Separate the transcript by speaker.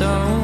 Speaker 1: so